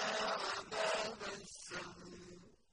وَمَا